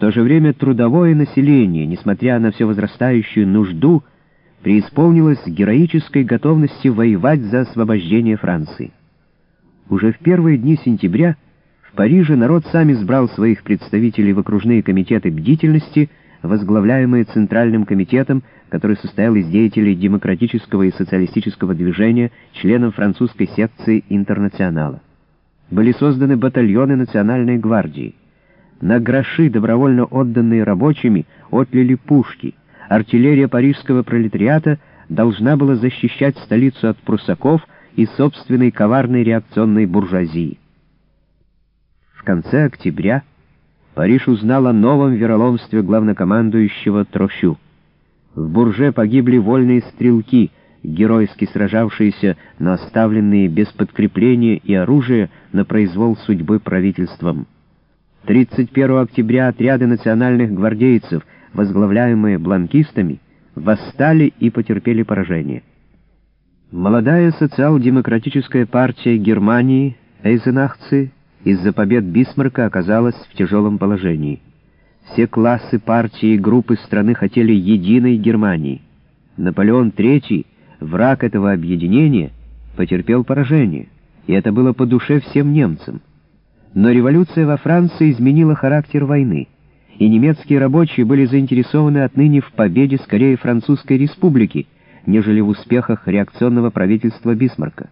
то же время трудовое население, несмотря на все возрастающую нужду, преисполнилось героической готовности воевать за освобождение Франции. Уже в первые дни сентября в Париже народ сам избрал своих представителей в окружные комитеты бдительности, возглавляемые Центральным комитетом, который состоял из деятелей демократического и социалистического движения, членов французской секции «Интернационала». Были созданы батальоны Национальной гвардии. На гроши, добровольно отданные рабочими, отлили пушки. Артиллерия парижского пролетариата должна была защищать столицу от прусаков и собственной коварной реакционной буржуазии. В конце октября Париж узнал о новом вероломстве главнокомандующего Трошю. В Бурже погибли вольные стрелки, геройски сражавшиеся, но оставленные без подкрепления и оружия на произвол судьбы правительством. 31 октября отряды национальных гвардейцев, возглавляемые бланкистами, восстали и потерпели поражение. Молодая социал-демократическая партия Германии, Эйзенахцы, из-за побед Бисмарка оказалась в тяжелом положении. Все классы партии и группы страны хотели единой Германии. Наполеон III, враг этого объединения, потерпел поражение, и это было по душе всем немцам. Но революция во Франции изменила характер войны, и немецкие рабочие были заинтересованы отныне в победе скорее Французской республики, нежели в успехах реакционного правительства Бисмарка.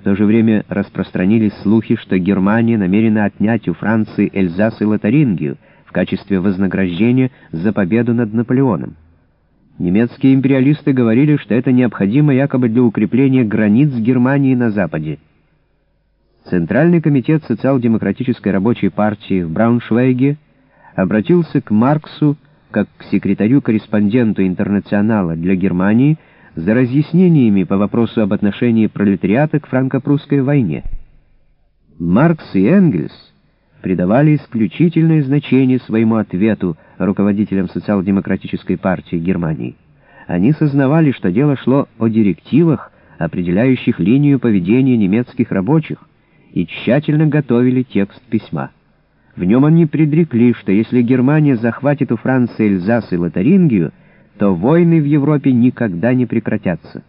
В то же время распространились слухи, что Германия намерена отнять у Франции Эльзас и Лотарингию в качестве вознаграждения за победу над Наполеоном. Немецкие империалисты говорили, что это необходимо якобы для укрепления границ Германии на Западе. Центральный комитет социал-демократической рабочей партии в Брауншвейге обратился к Марксу как к секретарю-корреспонденту Интернационала для Германии за разъяснениями по вопросу об отношении пролетариата к франко-прусской войне. Маркс и Энгельс придавали исключительное значение своему ответу руководителям социал-демократической партии Германии. Они сознавали, что дело шло о директивах, определяющих линию поведения немецких рабочих, и тщательно готовили текст письма. В нем они предрекли, что если Германия захватит у Франции Эльзас и Лотарингию, то войны в Европе никогда не прекратятся.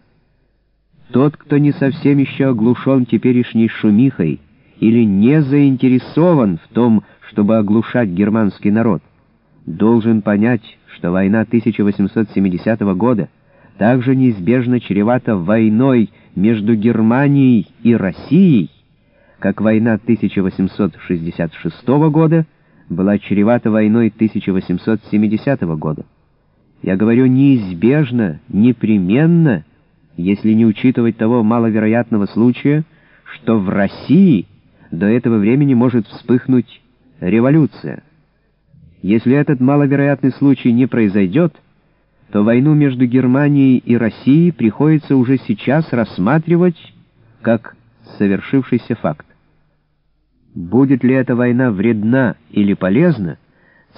Тот, кто не совсем еще оглушен теперешней шумихой или не заинтересован в том, чтобы оглушать германский народ, должен понять, что война 1870 года также неизбежно чревата войной между Германией и Россией, как война 1866 года была чревата войной 1870 года. Я говорю неизбежно, непременно, если не учитывать того маловероятного случая, что в России до этого времени может вспыхнуть революция. Если этот маловероятный случай не произойдет, то войну между Германией и Россией приходится уже сейчас рассматривать как совершившийся факт. Будет ли эта война вредна или полезна,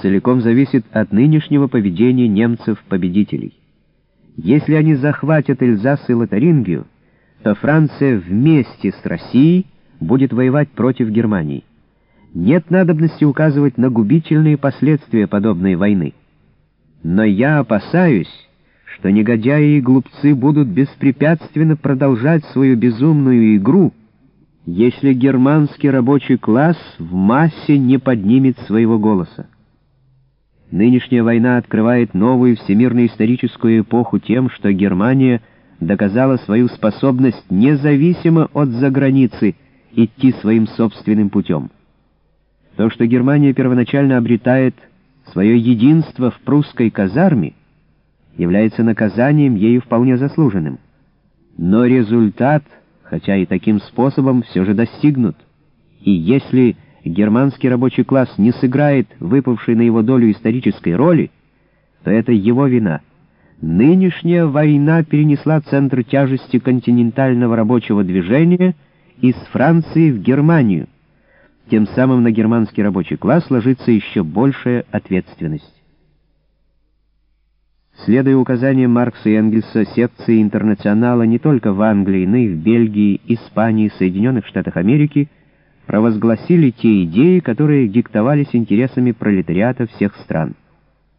целиком зависит от нынешнего поведения немцев-победителей. Если они захватят Эльзас и Лотарингию, то Франция вместе с Россией будет воевать против Германии. Нет надобности указывать на губительные последствия подобной войны. Но я опасаюсь, что негодяи и глупцы будут беспрепятственно продолжать свою безумную игру, если германский рабочий класс в массе не поднимет своего голоса. Нынешняя война открывает новую всемирно-историческую эпоху тем, что Германия доказала свою способность независимо от заграницы идти своим собственным путем. То, что Германия первоначально обретает свое единство в прусской казарме, является наказанием ею вполне заслуженным. Но результат, хотя и таким способом, все же достигнут. И если германский рабочий класс не сыграет выпавшей на его долю исторической роли, то это его вина. Нынешняя война перенесла центр тяжести континентального рабочего движения из Франции в Германию. Тем самым на германский рабочий класс ложится еще большая ответственность. Следуя указаниям Маркса и Энгельса, секции интернационала не только в Англии, но и в Бельгии, Испании, Соединенных Штатах Америки – провозгласили те идеи, которые диктовались интересами пролетариата всех стран.